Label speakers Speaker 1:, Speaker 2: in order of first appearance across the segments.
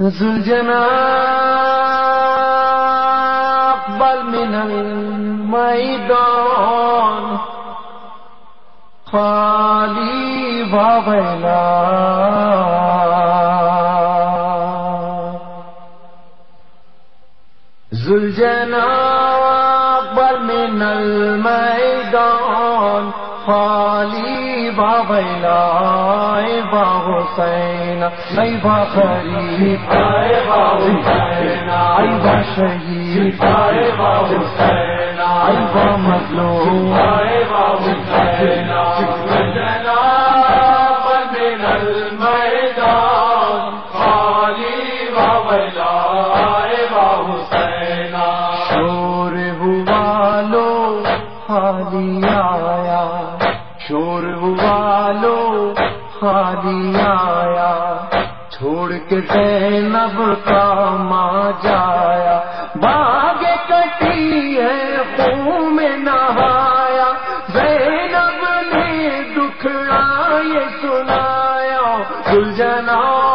Speaker 1: زلجنا اقبل من الميدان. خالي وويلا زلجنا اقبل من الميدان. خالی با ویلا با حسین ای با خریف ای با حسین ای با شہید ای با حسین ای با مظلوم با حسین من زینب کا ماں جایا، باغ کٹی ہے خون میں نہایا۔ زینب نے دکھڑا یہ سنایا۔ گلجنا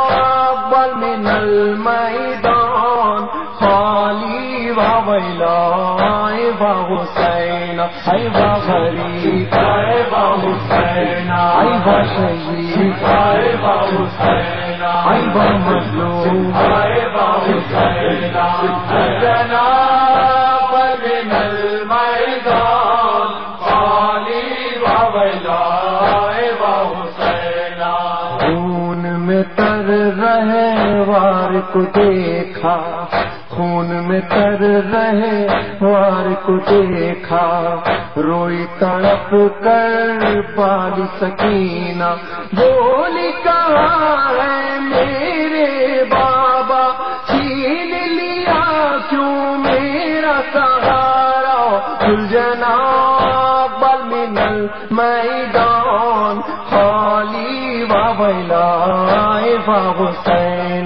Speaker 1: بل میں نل میدان خالی واویلا با حسین۔ ای با غریب ای با حسین۔ ای با شہید ای با حسین۔ ای مظلوم با حسین جناب من خالی خون میں تر رہے وار کو دیکھا خون میں تر رہے، وار کو دیکھا، روئی تڑپ کر پال سکینہ۔ بولی کہاں ہے میرے بابا؟ چھین لیا کیوں میرا سہارا؟ جنا بل منل میدان، خالی ویلا با حسین۔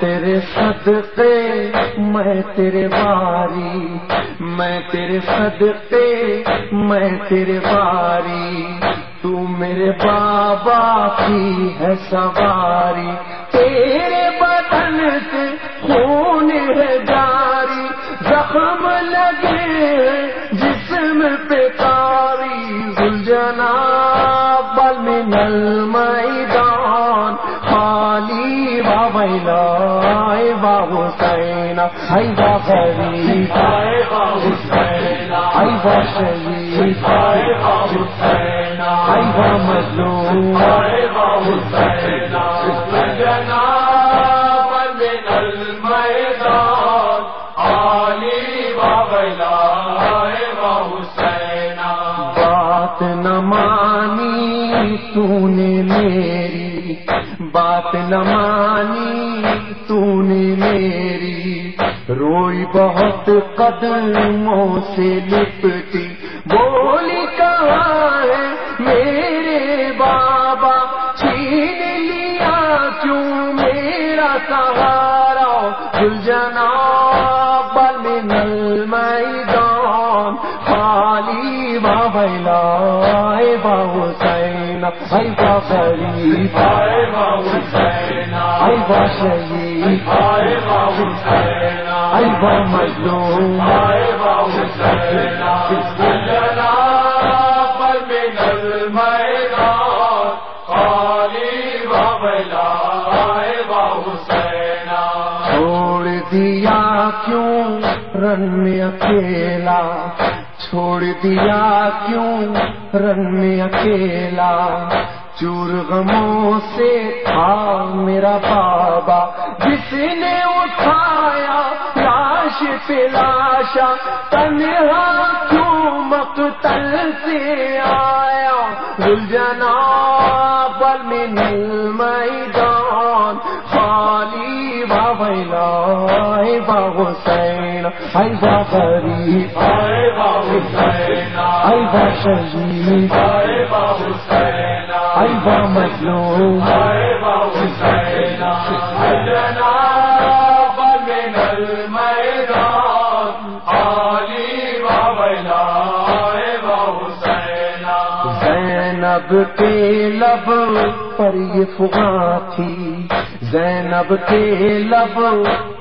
Speaker 1: تیرے صدقے، میں تیرے باری، میں تیرے صدقے، میں تیرے باری۔ تو میرے بابا کی ہے سواری، تیرے بدن سے خون ہے جاری۔ زخم لگے جسم پہ کاری گلجنا بل من المیدان حسین ای با غریب ای با حسین با مظلوم حسین میری بات نہ مانی تو نے میری۔ روئی بہت قدموں سے لپٹی۔ بولی کہاں ہے میرے بابا؟ چھین لیا کیوں میرا سہارا؟ گلجنا چھوڑ دیا کیوں؟ رن میں اکیلا۔ چھوڑ دیا کیوں؟ رن میں اکیلا۔ چور غموں سے تھا میرا بابا جس نے اٹھایا لاش پہ لاشا تنہا کیوں مقتل سے آیا؟ گلجنا بل من المیدان خالی ویلا با حسین ای با غریب ای با حسین ای با شہید ای با مظلوم زینب کے لب پر یہ فغاں تھی، زینب کے لب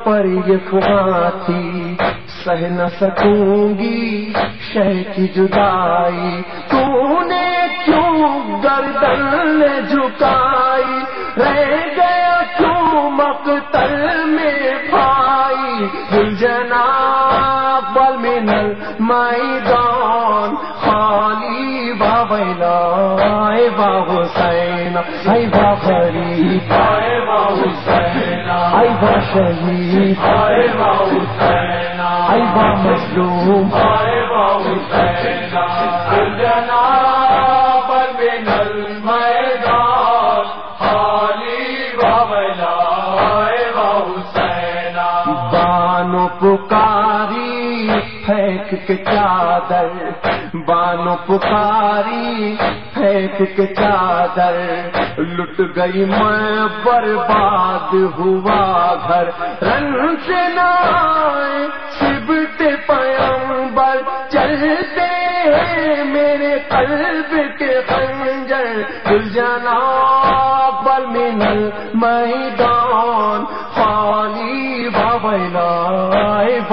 Speaker 1: پر یہ فغاں تھی۔ سہ نہ سکوں گی شہ کی جدائی۔ تو نے کیوں گردن جھکائی؟ رہ گیا کیوں مقتل میں پائی دل جنا بل میں میدان خالی بابلا با حسین ای با غریب ای با شہید۔ ای با مظلوم۔ بانو پکاری پھینک کے چادر۔ بانو پکاری پھینک چادر لٹ گئی میں برباد ہوا گھر۔ رنگ سے نائے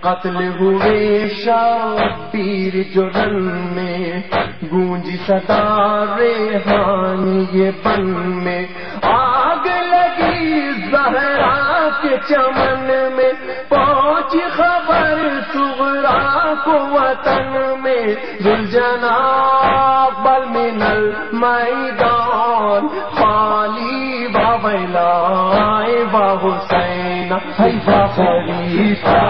Speaker 1: قتل ہوئے شبیر جو رن میں گونجی صدا ریحان یہ بن میں۔ آگ لگی زہرا کے چمن میں۔ پہنچ خبر سغرا کو وطن میں۔ دل بل منل میدان خالی بابلا با حسین ہے